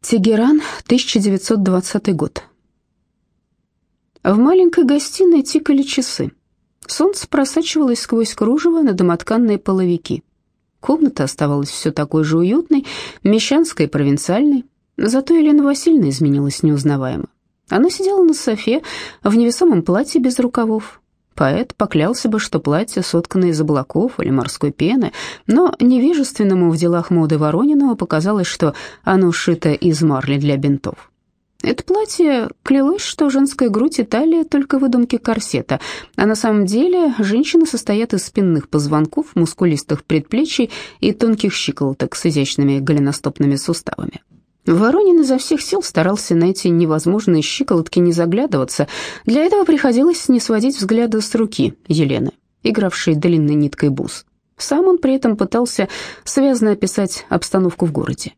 Тегеран, 1920 год. В маленькой гостиной тикали часы. Солнце просачивалось сквозь кружево на домотканные половики. Комната оставалась все такой же уютной, мещанской и провинциальной, зато Елена Васильевна изменилась неузнаваемо. Она сидела на софе в невесомом платье без рукавов, Поэт поклялся бы, что платье соткано из облаков или морской пены, но невежественному в делах моды Воронину показалось, что оно сшито из марли для бинтов. Это платье клялось, что женская грудь и талия только выдумки корсета, а на самом деле женщины состоят из спинных позвонков, мускулистых предплечий и тонких щиколоток с изящными голеностопными суставами. Воронин изо всех сил старался на эти невозможные щиколотки не заглядываться. Для этого приходилось не сводить взгляда с руки Елены, игравшей длинной ниткой бус. Сам он при этом пытался связно описать обстановку в городе.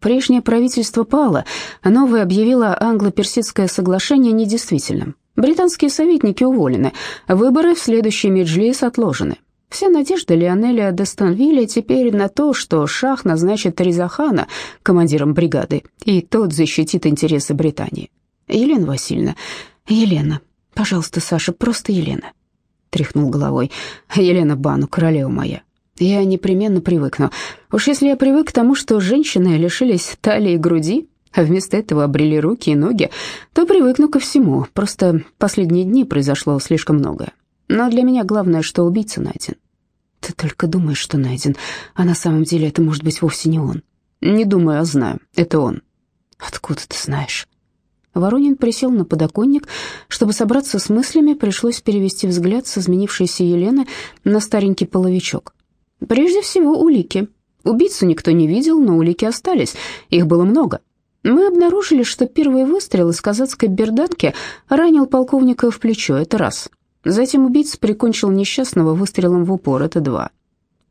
Прежнее правительство пало, а новое объявило англо-персидское соглашение недействительным. Британские советники уволены, выборы в следующий Меджлис отложены. Вся надежда Лионеля де Станвилля теперь на то, что Шах назначит Ризахана командиром бригады, и тот защитит интересы Британии. Елена Васильевна, Елена, пожалуйста, Саша, просто Елена, тряхнул головой. Елена Бану, королева моя. Я непременно привыкну. Уж если я привык к тому, что женщины лишились талии и груди, а вместо этого обрели руки и ноги, то привыкну ко всему. Просто последние дни произошло слишком многое. Но для меня главное, что убийца найден. Ты только думаешь, что найден, а на самом деле это может быть вовсе не он. Не думаю, а знаю, это он. Откуда ты знаешь? Воронин присел на подоконник. Чтобы собраться с мыслями, пришлось перевести взгляд с изменившейся Елены на старенький половичок. Прежде всего, улики. Убийцу никто не видел, но улики остались. Их было много. Мы обнаружили, что первый выстрел из казацкой берданки ранил полковника в плечо, это раз. Затем убийца прикончил несчастного выстрелом в упор, это два.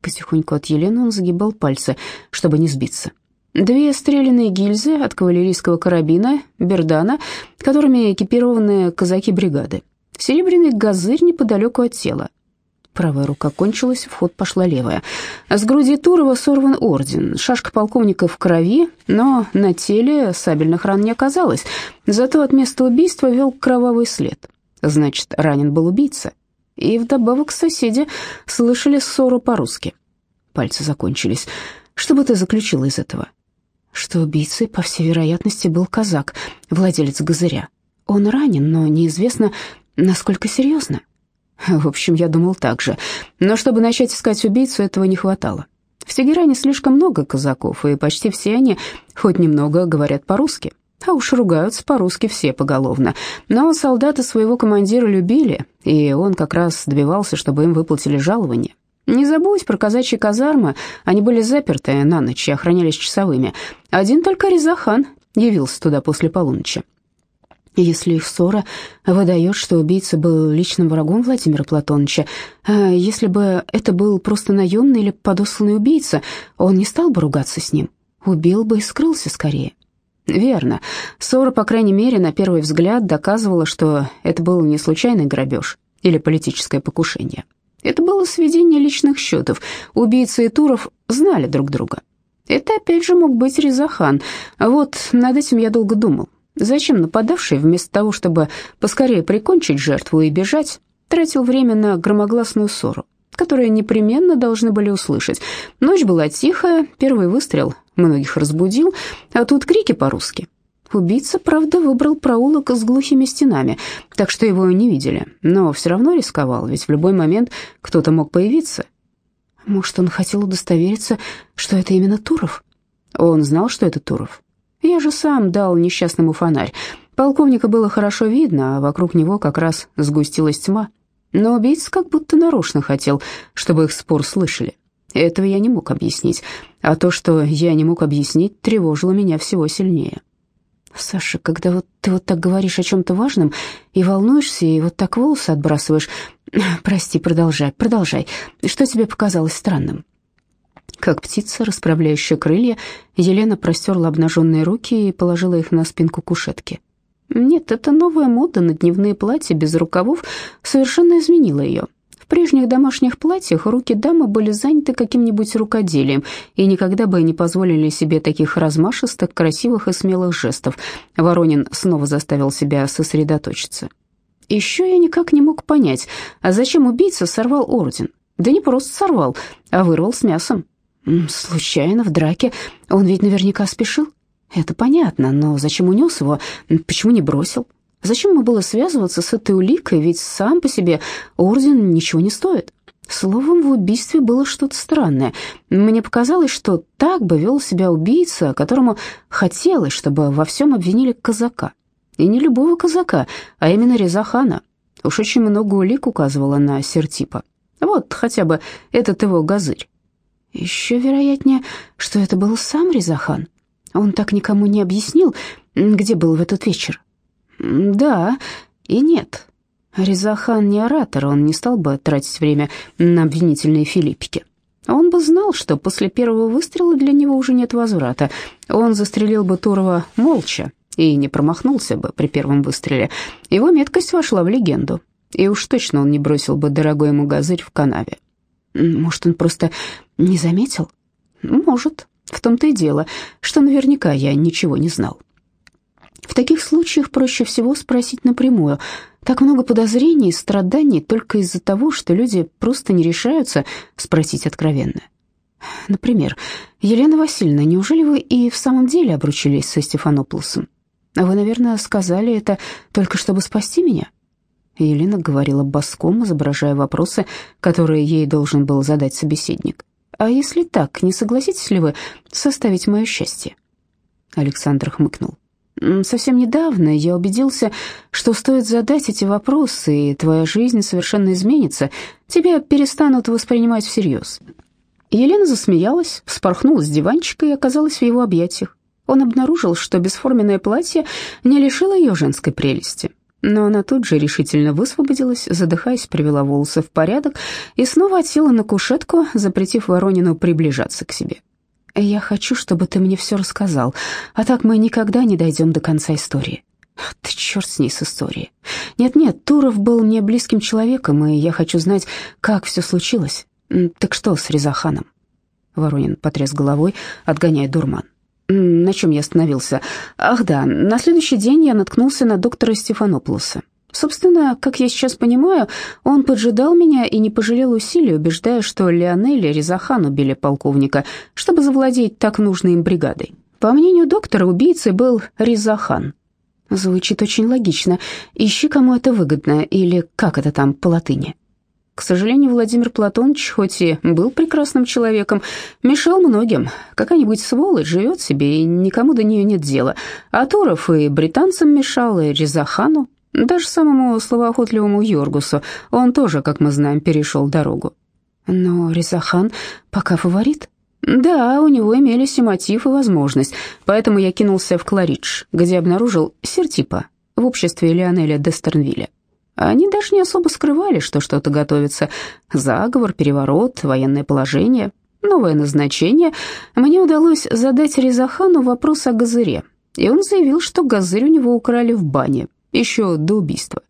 Потихоньку от Елены он загибал пальцы, чтобы не сбиться. Две стрелянные гильзы от кавалерийского карабина Бердана, которыми экипированы казаки бригады. Серебряный газырь неподалеку от тела. Правая рука кончилась, в ход пошла левая. С груди Турова сорван орден, шашка полковника в крови, но на теле сабельных ран не оказалось, зато от места убийства вел кровавый след. Значит, ранен был убийца. И вдобавок соседи слышали ссору по-русски. Пальцы закончились. Что бы ты заключила из этого? Что убийцей, по всей вероятности, был казак, владелец газыря. Он ранен, но неизвестно, насколько серьезно. В общем, я думал так же. Но чтобы начать искать убийцу, этого не хватало. В Тегеране слишком много казаков, и почти все они хоть немного говорят по-русски. А уж ругаются по-русски все поголовно. Но солдаты своего командира любили, и он как раз добивался, чтобы им выплатили жалование. Не забудь про казачьи казармы, они были заперты на ночь и охранялись часовыми. Один только Резахан явился туда после полуночи. Если их ссора выдает, что убийца был личным врагом Владимира Платоновича, а если бы это был просто наемный или подосланный убийца, он не стал бы ругаться с ним, убил бы и скрылся скорее. Верно. Ссора, по крайней мере, на первый взгляд доказывала, что это был не случайный грабеж или политическое покушение. Это было сведение личных счетов. Убийцы и Туров знали друг друга. Это опять же мог быть Резахан. Вот над этим я долго думал. Зачем нападавший, вместо того, чтобы поскорее прикончить жертву и бежать, тратил время на громогласную ссору, которую непременно должны были услышать. Ночь была тихая, первый выстрел многих разбудил, а тут крики по-русски. Убийца, правда, выбрал проулок с глухими стенами, так что его не видели, но все равно рисковал, ведь в любой момент кто-то мог появиться. Может, он хотел удостовериться, что это именно Туров? Он знал, что это Туров. Я же сам дал несчастному фонарь. Полковника было хорошо видно, а вокруг него как раз сгустилась тьма. Но убийца как будто нарочно хотел, чтобы их спор слышали. Этого я не мог объяснить, а то, что я не мог объяснить, тревожило меня всего сильнее. Саша, когда вот ты вот так говоришь о чем-то важном и волнуешься, и вот так волосы отбрасываешь... Прости, продолжай, продолжай. Что тебе показалось странным? Как птица, расправляющая крылья, Елена простерла обнаженные руки и положила их на спинку кушетки. Нет, это новая мода на дневные платья без рукавов совершенно изменила ее В прежних домашних платьях руки дамы были заняты каким-нибудь рукоделием и никогда бы не позволили себе таких размашистых, красивых и смелых жестов. Воронин снова заставил себя сосредоточиться. Еще я никак не мог понять, а зачем убийца сорвал орден? Да не просто сорвал, а вырвал с мясом. Случайно, в драке. Он ведь наверняка спешил. Это понятно, но зачем унес его? Почему не бросил? Зачем ему было связываться с этой уликой, ведь сам по себе орден ничего не стоит? Словом, в убийстве было что-то странное. Мне показалось, что так бы вел себя убийца, которому хотелось, чтобы во всем обвинили казака. И не любого казака, а именно Резахана. Уж очень много улик указывало на Сертипа. Вот хотя бы этот его газырь. Еще вероятнее, что это был сам Резахан. Он так никому не объяснил, где был в этот вечер. Да и нет. Резахан не оратор, он не стал бы тратить время на обвинительные филиппики. Он бы знал, что после первого выстрела для него уже нет возврата. Он застрелил бы Турова молча и не промахнулся бы при первом выстреле. Его меткость вошла в легенду, и уж точно он не бросил бы дорогой ему газырь в канаве. Может, он просто не заметил? Может. В том-то и дело, что наверняка я ничего не знал. В таких случаях проще всего спросить напрямую. Так много подозрений и страданий только из-за того, что люди просто не решаются спросить откровенно. Например, Елена Васильевна, неужели вы и в самом деле обручились со Стефанополосом? Вы, наверное, сказали это только чтобы спасти меня? Елена говорила боском, изображая вопросы, которые ей должен был задать собеседник. А если так, не согласитесь ли вы составить мое счастье? Александр хмыкнул. Совсем недавно я убедился, что стоит задать эти вопросы, и твоя жизнь совершенно изменится. Тебя перестанут воспринимать всерьез». Елена засмеялась, вспорхнула с диванчика и оказалась в его объятиях. Он обнаружил, что бесформенное платье не лишило ее женской прелести. Но она тут же решительно высвободилась, задыхаясь, привела волосы в порядок и снова отсела на кушетку, запретив Воронину приближаться к себе. Я хочу, чтобы ты мне все рассказал, а так мы никогда не дойдем до конца истории. Ты черт с ней с историей. Нет-нет, Туров был мне близким человеком, и я хочу знать, как все случилось. Так что с Резаханом? Воронин потряс головой, отгоняя дурман. На чем я остановился? Ах да, на следующий день я наткнулся на доктора Стефанополоса. Собственно, как я сейчас понимаю, он поджидал меня и не пожалел усилий, убеждая, что Леонель и Резахан убили полковника, чтобы завладеть так нужной им бригадой. По мнению доктора, убийцей был Резахан. Звучит очень логично. Ищи, кому это выгодно, или как это там по латыни. К сожалению, Владимир Платонович, хоть и был прекрасным человеком, мешал многим. Какая-нибудь сволочь живет себе, и никому до нее нет дела. А Туров и британцам мешал, и Резахану. Даже самому словоохотливому Йоргусу он тоже, как мы знаем, перешел дорогу. Но Резахан пока фаворит. Да, у него имелись и мотив, и возможность, поэтому я кинулся в Кларидж, где обнаружил Сертипа в обществе Лионеля Дестернвилля. Они даже не особо скрывали, что что-то готовится. Заговор, переворот, военное положение, новое назначение. Мне удалось задать Резахану вопрос о Газыре, и он заявил, что Газырь у него украли в бане еще до убийства.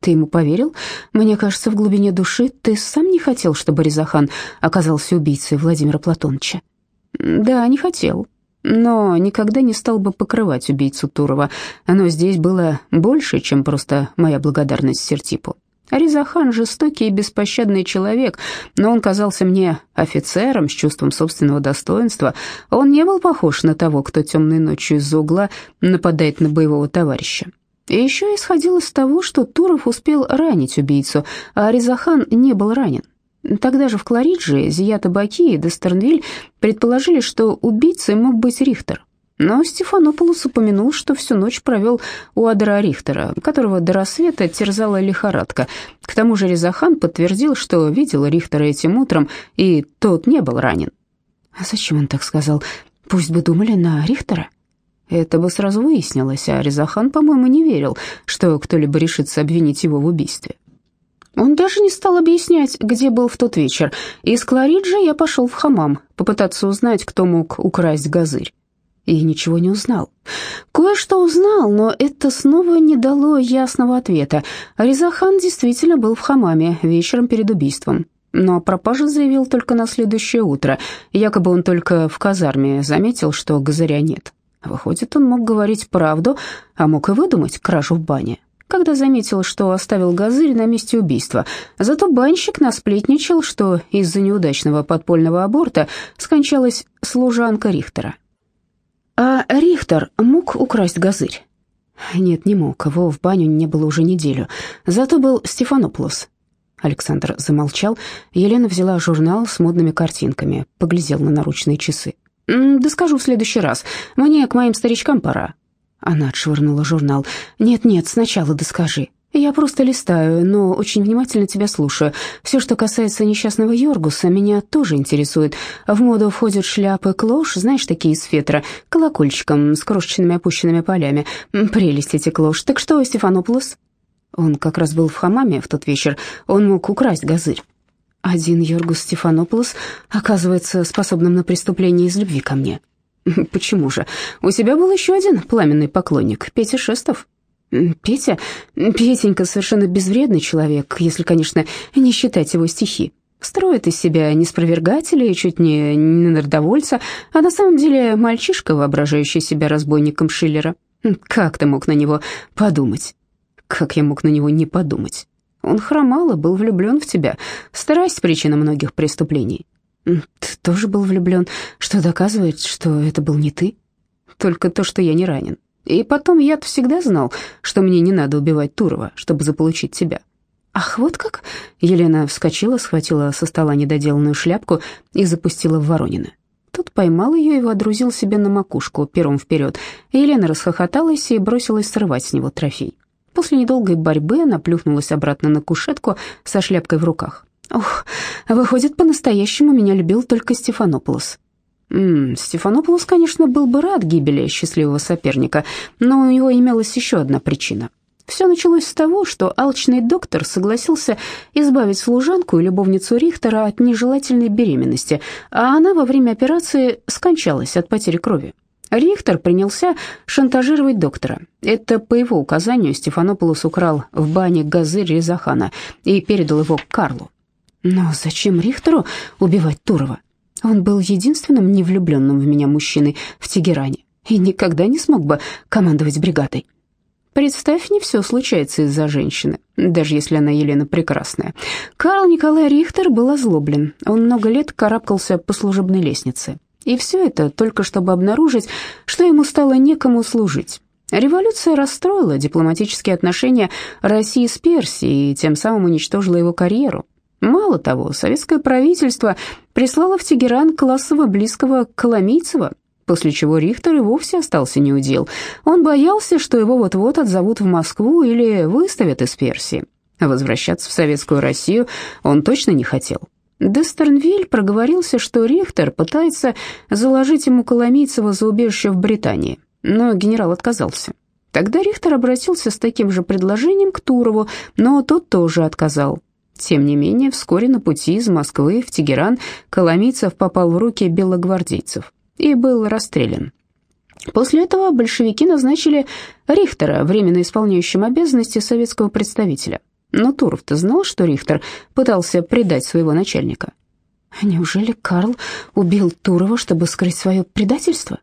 Ты ему поверил? Мне кажется, в глубине души ты сам не хотел, чтобы Резахан оказался убийцей Владимира Платоновича. Да, не хотел, но никогда не стал бы покрывать убийцу Турова. Но здесь было больше, чем просто моя благодарность Сертипу. Резахан жестокий и беспощадный человек, но он казался мне офицером с чувством собственного достоинства. Он не был похож на того, кто темной ночью из-за угла нападает на боевого товарища. И еще исходил из того, что Туров успел ранить убийцу, а Резахан не был ранен. Тогда же в Кларидже Зията Баки и Дестернвиль предположили, что убийцей мог быть Рихтер. Но Стефанополос упомянул, что всю ночь провел у Адра Рихтера, которого до рассвета терзала лихорадка. К тому же Резахан подтвердил, что видел Рихтера этим утром, и тот не был ранен. А зачем он так сказал? Пусть бы думали на Рихтера. Это бы сразу выяснилось, а Резахан, по-моему, не верил, что кто-либо решится обвинить его в убийстве. Он даже не стал объяснять, где был в тот вечер. Из Клариджа я пошел в хамам, попытаться узнать, кто мог украсть газырь. и ничего не узнал. Кое-что узнал, но это снова не дало ясного ответа. Резахан действительно был в хамаме вечером перед убийством. Но пропажу заявил только на следующее утро. Якобы он только в казарме заметил, что газыря нет. Выходит, он мог говорить правду, а мог и выдумать кражу в бане. Когда заметил, что оставил газырь на месте убийства. Зато банщик насплетничал, что из-за неудачного подпольного аборта скончалась служанка Рихтера. А Рихтер мог украсть газырь? Нет, не мог, его в баню не было уже неделю. Зато был Стефанополос. Александр замолчал. Елена взяла журнал с модными картинками, поглядел на наручные часы. «Да скажу в следующий раз. Мне к моим старичкам пора». Она отшвырнула журнал. «Нет-нет, сначала доскажи. Я просто листаю, но очень внимательно тебя слушаю. Все, что касается несчастного Йоргуса, меня тоже интересует. В моду входят шляпы клош, знаешь, такие из фетра, колокольчиком с крошечными опущенными полями. Прелесть эти клош. Так что, Стефанополос?» Он как раз был в хамаме в тот вечер. Он мог украсть газырь. Один Йоргус Стефанополос оказывается способным на преступление из любви ко мне. Почему же? У тебя был еще один пламенный поклонник, Петя Шестов. Петя? Петенька совершенно безвредный человек, если, конечно, не считать его стихи. Строит из себя неспровергателя и чуть не, не народовольца, а на самом деле мальчишка, воображающий себя разбойником Шиллера. Как ты мог на него подумать? Как я мог на него не подумать? Он хромал и был влюблен в тебя. Страсть — причина многих преступлений. Ты тоже был влюблен, что доказывает, что это был не ты. Только то, что я не ранен. И потом я всегда знал, что мне не надо убивать Турова, чтобы заполучить тебя. Ах, вот как? Елена вскочила, схватила со стола недоделанную шляпку и запустила в Воронина. Тот поймал ее и водрузил себе на макушку, первым вперед. Елена расхохоталась и бросилась срывать с него трофей. После недолгой борьбы она плюхнулась обратно на кушетку со шляпкой в руках. «Ох, выходит, по-настоящему меня любил только Стефанополос». М -м, Стефанополос, конечно, был бы рад гибели счастливого соперника, но у него имелась еще одна причина. Все началось с того, что алчный доктор согласился избавить служанку и любовницу Рихтера от нежелательной беременности, а она во время операции скончалась от потери крови. Рихтер принялся шантажировать доктора. Это по его указанию Стефанополос украл в бане газырь Резахана и передал его Карлу. Но зачем Рихтеру убивать Турова? Он был единственным невлюбленным в меня мужчиной в Тегеране и никогда не смог бы командовать бригадой. Представь, не все случается из-за женщины, даже если она Елена Прекрасная. Карл Николай Рихтер был озлоблен. Он много лет карабкался по служебной лестнице. И все это только чтобы обнаружить, что ему стало некому служить. Революция расстроила дипломатические отношения России с Персией и тем самым уничтожила его карьеру. Мало того, советское правительство прислало в Тегеран классово близкого Коломийцева, после чего Рихтер и вовсе остался неудел. Он боялся, что его вот-вот отзовут в Москву или выставят из Персии. Возвращаться в советскую Россию он точно не хотел. Дестернвиль проговорился, что Рихтер пытается заложить ему Коломийцева за убежище в Британии, но генерал отказался. Тогда Рихтер обратился с таким же предложением к Турову, но тот тоже отказал. Тем не менее, вскоре на пути из Москвы в Тегеран Коломийцев попал в руки белогвардейцев и был расстрелян. После этого большевики назначили Рихтера временно исполняющим обязанности советского представителя. Но Туров-то знал, что Рихтер пытался предать своего начальника. Неужели Карл убил Турова, чтобы скрыть свое предательство?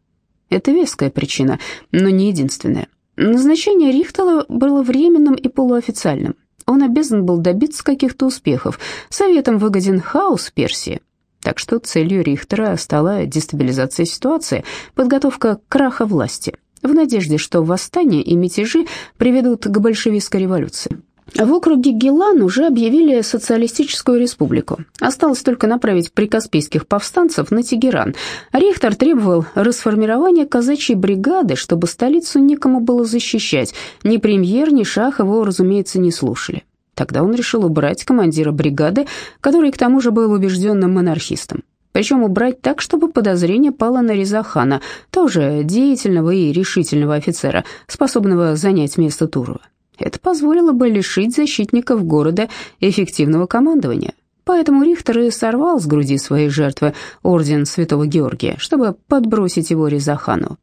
Это веская причина, но не единственная. Назначение Рихтера было временным и полуофициальным. Он обязан был добиться каких-то успехов. Советом выгоден хаос Персии. Так что целью Рихтера стала дестабилизация ситуации, подготовка краха власти, в надежде, что восстания и мятежи приведут к большевистской революции. В округе Гелан уже объявили социалистическую республику. Осталось только направить прикаспийских повстанцев на Тегеран. Рихтер требовал расформирования казачьей бригады, чтобы столицу некому было защищать. Ни премьер, ни шах его, разумеется, не слушали. Тогда он решил убрать командира бригады, который к тому же был убежденным монархистом. Причем убрать так, чтобы подозрение пало на Резахана, тоже деятельного и решительного офицера, способного занять место Турова. Это позволило бы лишить защитников города эффективного командования. Поэтому Рихтер и сорвал с груди своей жертвы орден Святого Георгия, чтобы подбросить его Резахану.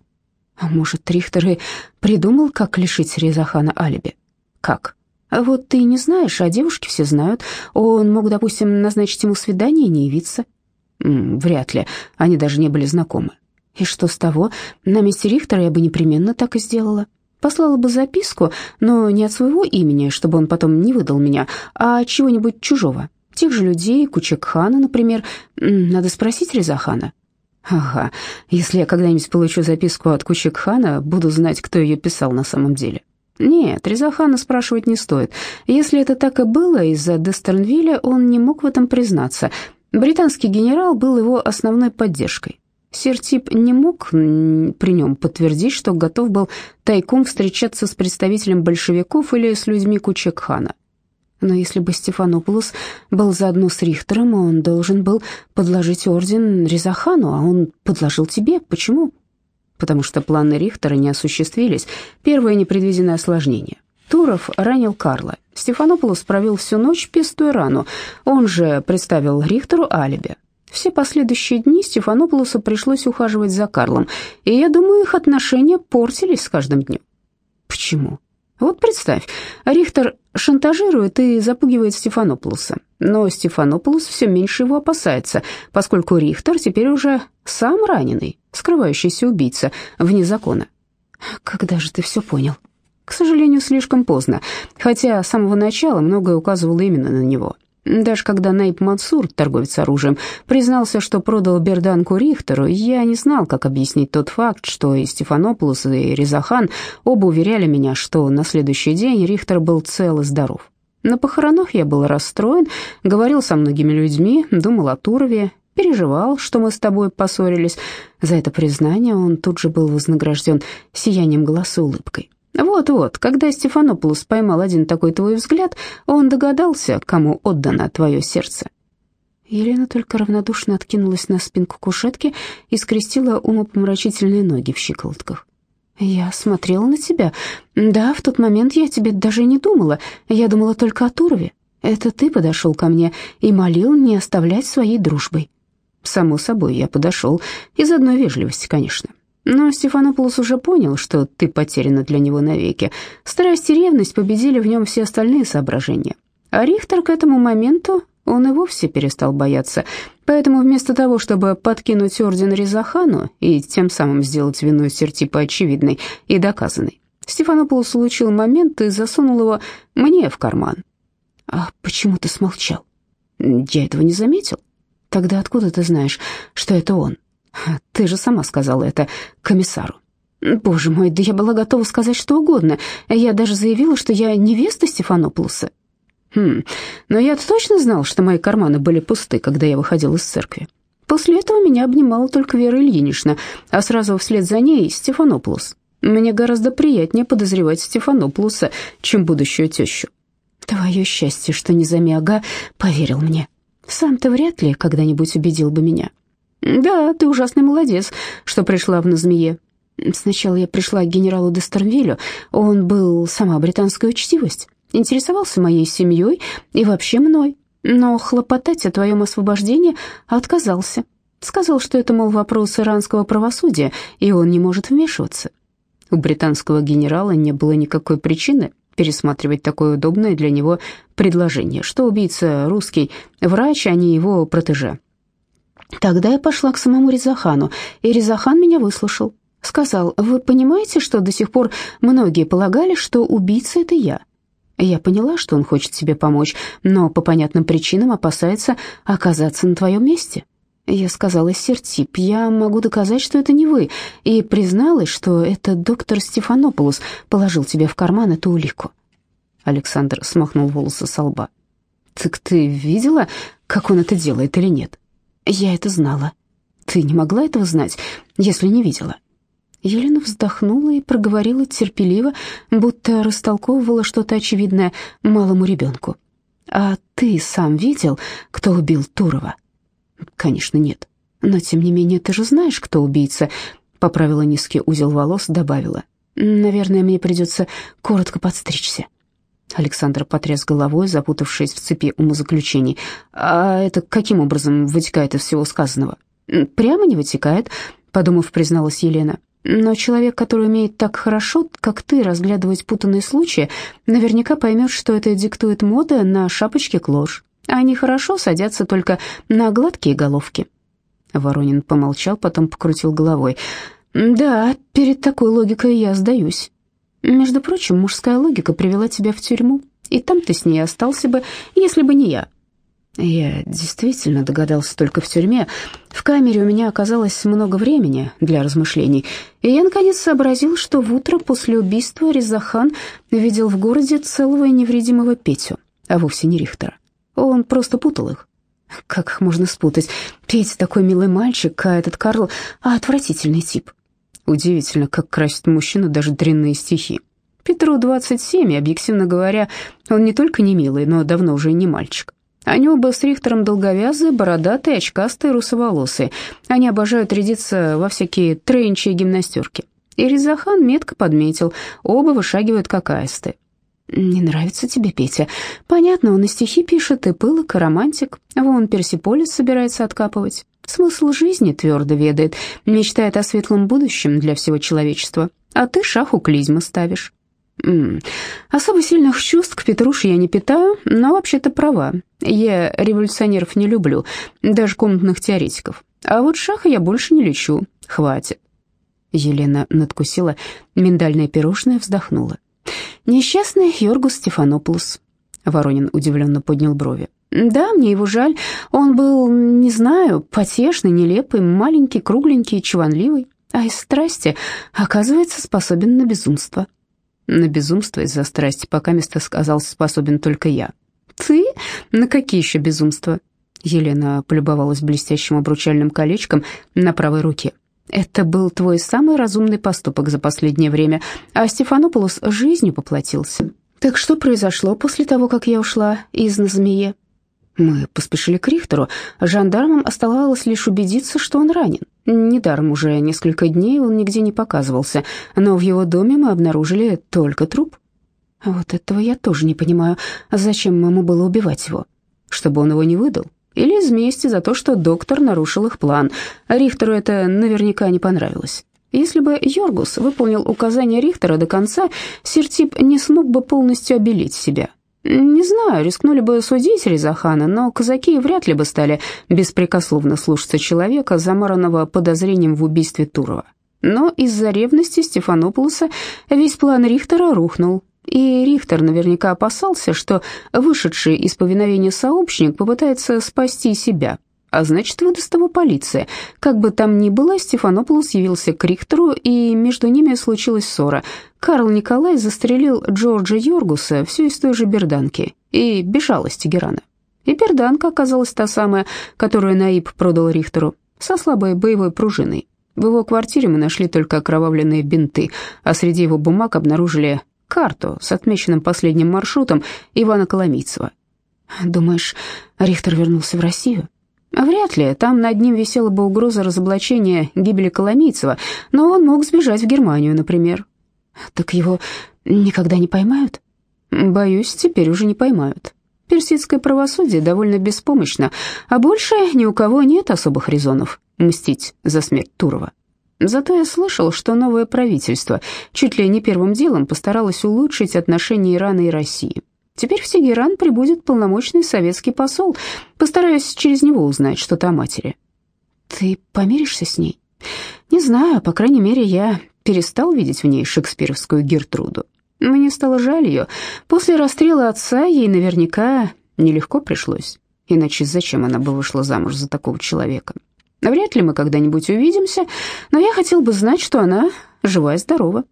А может, Рихтер и придумал, как лишить Резахана алиби? Как? А вот ты не знаешь, а девушки все знают. Он мог, допустим, назначить ему свидание и не явиться. М -м, вряд ли, они даже не были знакомы. И что с того? На месте Рихтера я бы непременно так и сделала. Послала бы записку, но не от своего имени, чтобы он потом не выдал меня, а чего-нибудь чужого. Тех же людей, Кучекхана, например. Надо спросить Резахана. Ага, если я когда-нибудь получу записку от Кучекхана, буду знать, кто ее писал на самом деле. Нет, Резахана спрашивать не стоит. Если это так и было, из-за Дестернвилля он не мог в этом признаться. Британский генерал был его основной поддержкой. Сертип не мог при нем подтвердить, что готов был тайком встречаться с представителем большевиков или с людьми Кучекхана. Но если бы Стефанопулос был заодно с Рихтером, он должен был подложить орден Резахану, а он подложил тебе. Почему? Потому что планы Рихтера не осуществились. Первое непредвиденное осложнение. Туров ранил Карла. Стефанопулос провел всю ночь, пестуя рану. Он же представил Рихтеру алиби. Все последующие дни Стефанополосу пришлось ухаживать за Карлом, и я думаю, их отношения портились с каждым днем. Почему? Вот представь, Рихтер шантажирует и запугивает Стефанополуса, но Стефанополус все меньше его опасается, поскольку Рихтер теперь уже сам раненый, скрывающийся убийца вне закона. Когда же ты все понял? К сожалению, слишком поздно, хотя с самого начала многое указывало именно на него. Даже когда Найб Мансур, торговец оружием, признался, что продал Берданку Рихтеру, я не знал, как объяснить тот факт, что и Стефанополус, и Резахан оба уверяли меня, что на следующий день Рихтер был цел и здоров. На похоронах я был расстроен, говорил со многими людьми, думал о Турове, переживал, что мы с тобой поссорились. За это признание он тут же был вознагражден сиянием голоса улыбкой. Вот-вот, когда Стефанополус поймал один такой твой взгляд, он догадался, кому отдано твое сердце. Елена только равнодушно откинулась на спинку кушетки и скрестила умопомрачительные ноги в щиколотках. «Я смотрела на тебя. Да, в тот момент я тебе даже не думала. Я думала только о Турове. Это ты подошел ко мне и молил не оставлять своей дружбой». «Само собой, я подошел. Из одной вежливости, конечно. Но Стефанополос уже понял, что ты потеряна для него навеки. Страсть и ревность победили в нем все остальные соображения. А Рихтер к этому моменту он и вовсе перестал бояться. Поэтому вместо того, чтобы подкинуть орден Резахану и тем самым сделать вину Сертипа очевидной и доказанной, Стефанополос улучил момент и засунул его мне в карман. «А почему ты смолчал?» «Я этого не заметил». «Тогда откуда ты знаешь, что это он?» Ты же сама сказала это комиссару. Боже мой, да я была готова сказать что угодно. Я даже заявила, что я невеста Стефанополуса. Хм, но я точно знал, что мои карманы были пусты, когда я выходил из церкви. После этого меня обнимала только Вера Ильинична, а сразу вслед за ней Стефанополус. Мне гораздо приятнее подозревать Стефанополуса, чем будущую тещу. Твое счастье, что Низамиага поверил мне. Сам ты вряд ли когда-нибудь убедил бы меня. «Да, ты ужасный молодец, что пришла в Назмее. Сначала я пришла к генералу Дестернвилю, он был сама британская учтивость, интересовался моей семьей и вообще мной, но хлопотать о твоем освобождении отказался. Сказал, что это, мол, вопрос иранского правосудия, и он не может вмешиваться. У британского генерала не было никакой причины пересматривать такое удобное для него предложение, что убийца русский врач, а не его протеже. Тогда я пошла к самому Резахану, и Резахан меня выслушал. Сказал, вы понимаете, что до сих пор многие полагали, что убийца — это я? Я поняла, что он хочет тебе помочь, но по понятным причинам опасается оказаться на твоем месте. Я сказала, Сертип, я могу доказать, что это не вы, и призналась, что это доктор Стефанополус положил тебе в карман эту улику. Александр смахнул волосы со лба. «Так ты видела, как он это делает или нет?» Я это знала. Ты не могла этого знать, если не видела. Елена вздохнула и проговорила терпеливо, будто растолковывала что-то очевидное малому ребенку. «А ты сам видел, кто убил Турова?» «Конечно, нет. Но, тем не менее, ты же знаешь, кто убийца», — поправила низкий узел волос, добавила. «Наверное, мне придется коротко подстричься». Александр потряс головой, запутавшись в цепи умозаключений. «А это каким образом вытекает из всего сказанного?» «Прямо не вытекает», — подумав, призналась Елена. Но человек, который умеет так хорошо, как ты, разглядывать путанные случаи, наверняка поймет, что это диктует мода на шапочки-клош. Они хорошо садятся только на гладкие головки. Воронин помолчал, потом покрутил головой. «Да, перед такой логикой я сдаюсь. Между прочим, мужская логика привела тебя в тюрьму, и там ты с ней остался бы, если бы не я». Я действительно догадался только в тюрьме. В камере у меня оказалось много времени для размышлений, и я наконец сообразил, что в утро после убийства Резахан видел в городе целого и невредимого Петю, а вовсе не Рихтера. Он просто путал их. Как их можно спутать? Петя такой милый мальчик, а этот Карл — отвратительный тип. Удивительно, как красит мужчину даже дрянные стихи. Петру 27, и, объективно говоря, он не только не милый, но давно уже не мальчик. Они оба с Рихтером долговязые, бородатые, очкастые, русоволосые. Они обожают рядиться во всякие тренчи и гимнастерки. И Резахан метко подметил, оба вышагивают как аисты. «Не нравится тебе Петя? Понятно, он и стихи пишет, и пылок, и романтик. Вон Персиполис собирается откапывать. Смысл жизни твердо ведает, мечтает о светлом будущем для всего человечества. А ты шаху клизмы ставишь». М -м. Особо сильных чувств к Петруше я не питаю, но вообще-то права. Я революционеров не люблю, даже комнатных теоретиков. А вот шаха я больше не лечу. Хватит. Елена надкусила миндальное пирожное, вздохнула. Несчастный Йоргус Стефанополус. Воронин удивленно поднял брови. Да, мне его жаль. Он был, не знаю, потешный, нелепый, маленький, кругленький, чванливый, а из страсти, оказывается, способен на безумство. На безумство из-за страсти пока место сказался способен только я. Ты? На какие еще безумства? Елена полюбовалась блестящим обручальным колечком на правой руке. Это был твой самый разумный поступок за последнее время, а Стефанополос жизнью поплатился. Так что произошло после того, как я ушла из на змее? Мы поспешили к Рихтеру. Жандармам оставалось лишь убедиться, что он ранен. Недаром уже несколько дней он нигде не показывался, но в его доме мы обнаружили только труп. Вот этого я тоже не понимаю. Зачем ему было убивать его? Чтобы он его не выдал? Или из мести за то, что доктор нарушил их план? Рихтеру это наверняка не понравилось. Если бы Йоргус выполнил указания Рихтера до конца, Сертип не смог бы полностью обелить себя. Не знаю, рискнули бы судить Резахана, но казаки вряд ли бы стали беспрекословно слушаться человека, замаранного подозрением в убийстве Турова. Но из-за ревности Стефанополоса весь план Рихтера рухнул, и Рихтер наверняка опасался, что вышедший из повиновения сообщник попытается спасти себя – а значит, выдаст его полиция. Как бы там ни было, Стефанополос явился к Рихтеру, и между ними случилась ссора. Карл Николай застрелил Джорджа Йоргуса все из той же берданки и бежал из Тегерана. И берданка оказалась та самая, которую Наиб продал Рихтеру, со слабой боевой пружиной. В его квартире мы нашли только окровавленные бинты, а среди его бумаг обнаружили карту с отмеченным последним маршрутом Ивана Коломийцева. «Думаешь, Рихтер вернулся в Россию?» Вряд ли, там над ним висела бы угроза разоблачения гибели Коломийцева, но он мог сбежать в Германию, например. Так его никогда не поймают? Боюсь, теперь уже не поймают. Персидское правосудие довольно беспомощно, а больше ни у кого нет особых резонов мстить за смерть Турова. Зато я слышал, что новое правительство чуть ли не первым делом постаралось улучшить отношения Ирана и России. Теперь в Тегеран прибудет полномочный советский посол. Постараюсь через него узнать что-то о матери. Ты помиришься с ней? Не знаю, по крайней мере, я перестал видеть в ней шекспировскую Гертруду. Мне стало жаль ее. После расстрела отца ей наверняка нелегко пришлось. Иначе зачем она бы вышла замуж за такого человека? Вряд ли мы когда-нибудь увидимся, но я хотел бы знать, что она жива и здорова.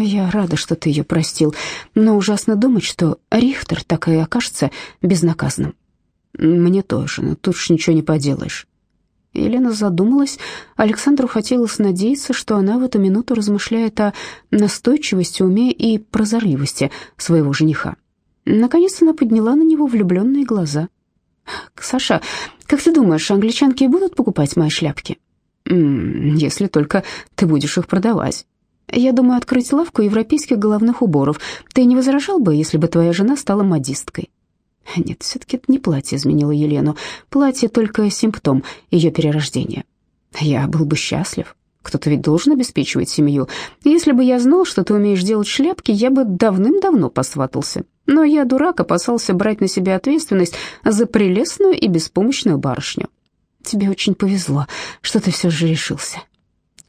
Я рада, что ты ее простил, но ужасно думать, что Рихтер так и окажется безнаказанным. Мне тоже, но тут уж ничего не поделаешь. Елена задумалась. Александру хотелось надеяться, что она в эту минуту размышляет о настойчивости, уме и прозорливости своего жениха. Наконец она подняла на него влюбленные глаза. «Саша, как ты думаешь, англичанки будут покупать мои шляпки?» «Если только ты будешь их продавать». Я думаю открыть лавку европейских головных уборов. Ты не возражал бы, если бы твоя жена стала модисткой?» Нет, все-таки это не платье изменило Елену. Платье только симптом ее перерождения. Я был бы счастлив. Кто-то ведь должен обеспечивать семью. Если бы я знал, что ты умеешь делать шляпки, я бы давным-давно посватался. Но я, дурак, опасался брать на себя ответственность за прелестную и беспомощную барышню. Тебе очень повезло, что ты все же решился.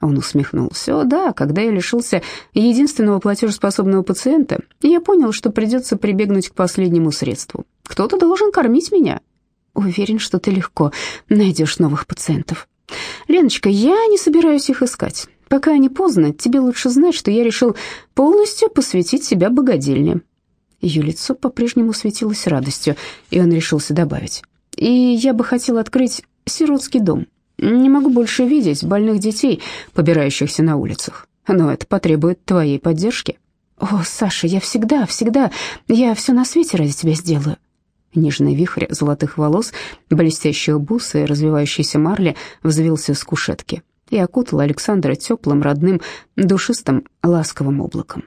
Он усмехнулся. «О, да, когда я лишился единственного платежеспособного пациента, я понял, что придется прибегнуть к последнему средству. Кто-то должен кормить меня». «Уверен, что ты легко найдешь новых пациентов». «Леночка, я не собираюсь их искать. Пока не поздно, тебе лучше знать, что я решил полностью посвятить себя богадельне». Ее лицо по-прежнему светилось радостью, и он решился добавить. «И я бы хотел открыть сиротский дом». Не могу больше видеть больных детей, побирающихся на улицах. Но это потребует твоей поддержки. О, Саша, я всегда, всегда, я все на свете ради тебя сделаю. Нежный вихрь золотых волос, блестящие бусы и развивающиеся марли взвился с кушетки и окутал Александра теплым, родным, душистым, ласковым облаком.